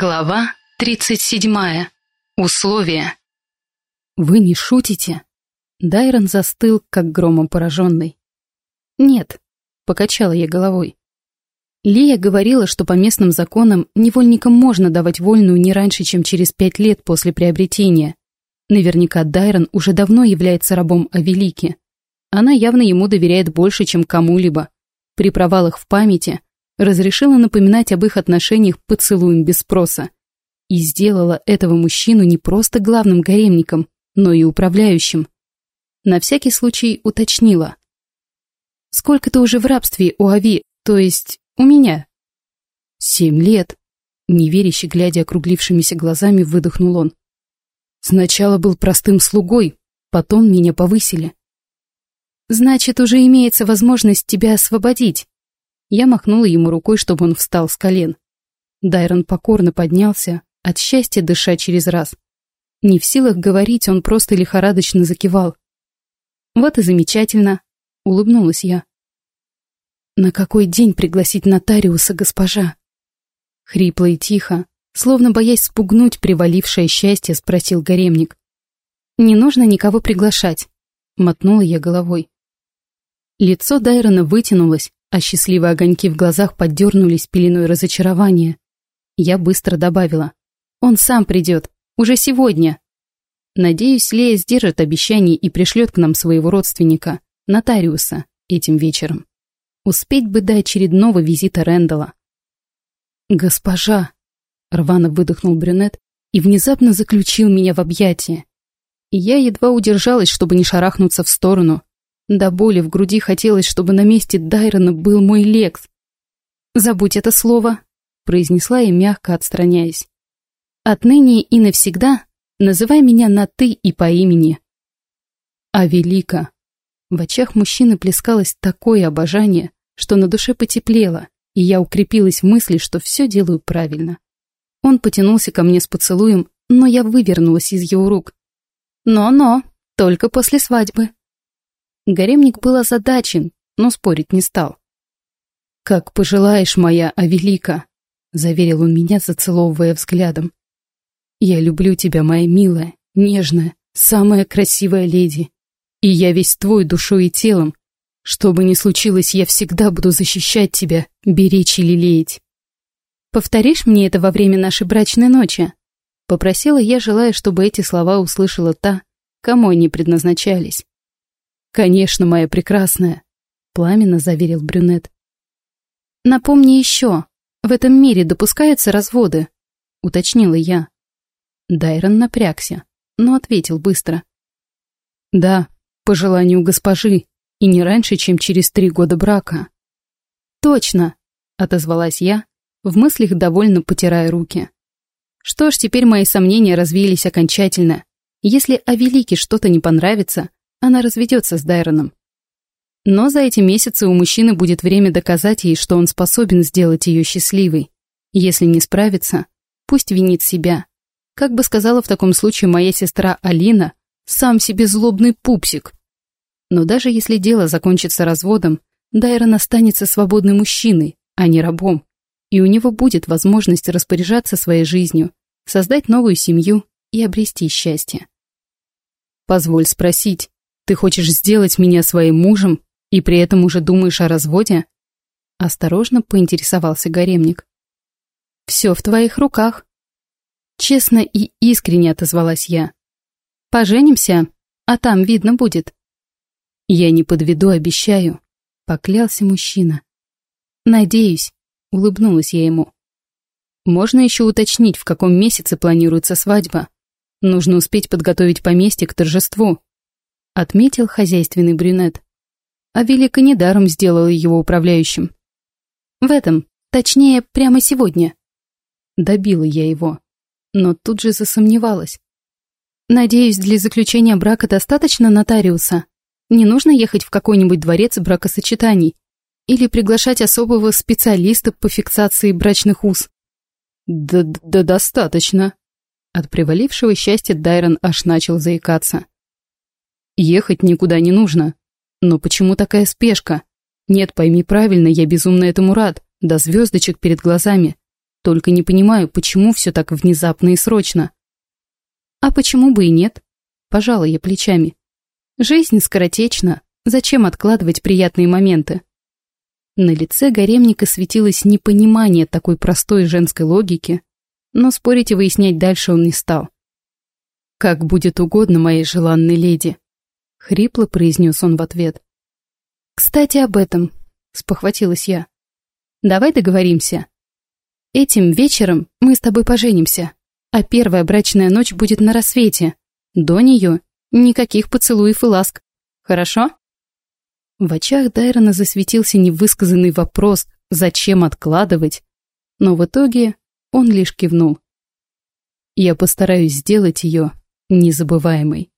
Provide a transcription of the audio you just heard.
Глава 37. Условия. «Вы не шутите?» Дайрон застыл, как громом пораженный. «Нет», — покачала я головой. Лия говорила, что по местным законам невольникам можно давать вольную не раньше, чем через пять лет после приобретения. Наверняка Дайрон уже давно является рабом Авелики. Она явно ему доверяет больше, чем кому-либо. При провалах в памяти разрешила напоминать об их отношениях поцелуем без спроса. И сделала этого мужчину не просто главным гаремником, но и управляющим. На всякий случай уточнила. «Сколько ты уже в рабстве у Ави, то есть у меня?» «Семь лет», — неверяще глядя округлившимися глазами, выдохнул он. «Сначала был простым слугой, потом меня повысили». «Значит, уже имеется возможность тебя освободить», я махнула ему рукой, чтобы он встал с колен. Дайрон покорно поднялся, от счастья дыша через раз. Не в силах говорить, он просто лихорадочно закивал. «Вот и замечательно», — улыбнулась я. «На какой день пригласить нотариуса, госпожа?» Хрипло и тихо, словно боясь спугнуть привалившее счастье, спросил гаремник. «Не нужно никого приглашать», — мотнула я головой. Лицо Дайрона вытянулось, а счастливые огоньки в глазах поддернулись пеленой разочарования. Я быстро добавила. «Он сам придет. Уже сегодня». Надеюсь, Лея сдержит обещание и пришлет к нам своего родственника, нотариуса, этим вечером. Успеть бы до очередного визита Рэндала. «Госпожа!» — рвано выдохнул брюнет и внезапно заключил меня в объятия. Я едва удержалась, чтобы не шарахнуться в сторону, до боли в груди хотелось, чтобы на месте Дайрона был мой Лекс. «Забудь это слово», — произнесла я, мягко отстраняясь. «Отныне и навсегда называй меня на «ты» и по имени». А велика. В очах мужчины плескалось такое обожание, что на душе потеплело, и я укрепилась в мысли, что все делаю правильно. Он потянулся ко мне с поцелуем, но я вывернулась из его рук. «Но-но, только после свадьбы», Гаремник был озадачен, но спорить не стал. «Как пожелаешь, моя Авелика», — заверил он меня, зацеловывая взглядом. «Я люблю тебя, моя милая, нежная, самая красивая леди. И я весь твой душой и телом. Что бы ни случилось, я всегда буду защищать тебя, беречь и лелеять». «Повторишь мне это во время нашей брачной ночи?» Попросила я, желая, чтобы эти слова услышала та, кому они предназначались. «Конечно, моя прекрасная», — пламенно заверил брюнет. «Напомни еще, в этом мире допускаются разводы», — уточнила я. Дайрон напрягся, но ответил быстро. «Да, по желанию госпожи, и не раньше, чем через три года брака». «Точно», — отозвалась я, в мыслях довольно потирая руки. Что ж, теперь мои сомнения развеялись окончательно. Если о Велике что-то не понравится, она разведется с Дайроном. Но за эти месяцы у мужчины будет время доказать ей, что он способен сделать ее счастливой. Если не справится, пусть винит себя. Как бы сказала в таком случае моя сестра Алина, сам себе злобный пупсик. Но даже если дело закончится разводом, Дайрон останется свободным мужчиной, а не рабом. И у него будет возможность распоряжаться своей жизнью, создать новую семью и обрести счастье. Позволь спросить, ты хочешь сделать меня своим мужем и при этом уже думаешь о разводе?» Осторожно поинтересовался гаремник. «Все в твоих руках». Честно и искренне отозвалась я. «Поженимся, а там видно будет». «Я не подведу, обещаю», — поклялся мужчина. «Надеюсь», — улыбнулась я ему. «Можно еще уточнить, в каком месяце планируется свадьба. Нужно успеть подготовить поместье к торжеству» отметил хозяйственный брюнет. А Велика недаром сделала его управляющим. В этом, точнее, прямо сегодня. Добила я его, но тут же засомневалась. Надеюсь, для заключения брака достаточно нотариуса. Не нужно ехать в какой-нибудь дворец бракосочетаний или приглашать особого специалиста по фиксации брачных уз. Да, да достаточно. От привалившего счастья Дайрон аж начал заикаться. Ехать никуда не нужно. Но почему такая спешка? Нет, пойми правильно, я безумно этому рад. До звездочек перед глазами. Только не понимаю, почему все так внезапно и срочно. А почему бы и нет? Пожала я плечами. Жизнь скоротечна, зачем откладывать приятные моменты? На лице гаремника светилось непонимание такой простой женской логики, но спорить и выяснять дальше он не стал. «Как будет угодно моей желанной леди», — хрипло произнес он в ответ. «Кстати, об этом», — спохватилась я. «Давай договоримся. Этим вечером мы с тобой поженимся, а первая брачная ночь будет на рассвете. До нее никаких поцелуев и ласк. Хорошо?» В очах Дайрона засветился невысказанный вопрос, зачем откладывать, но в итоге он лишь кивнул. «Я постараюсь сделать ее незабываемой».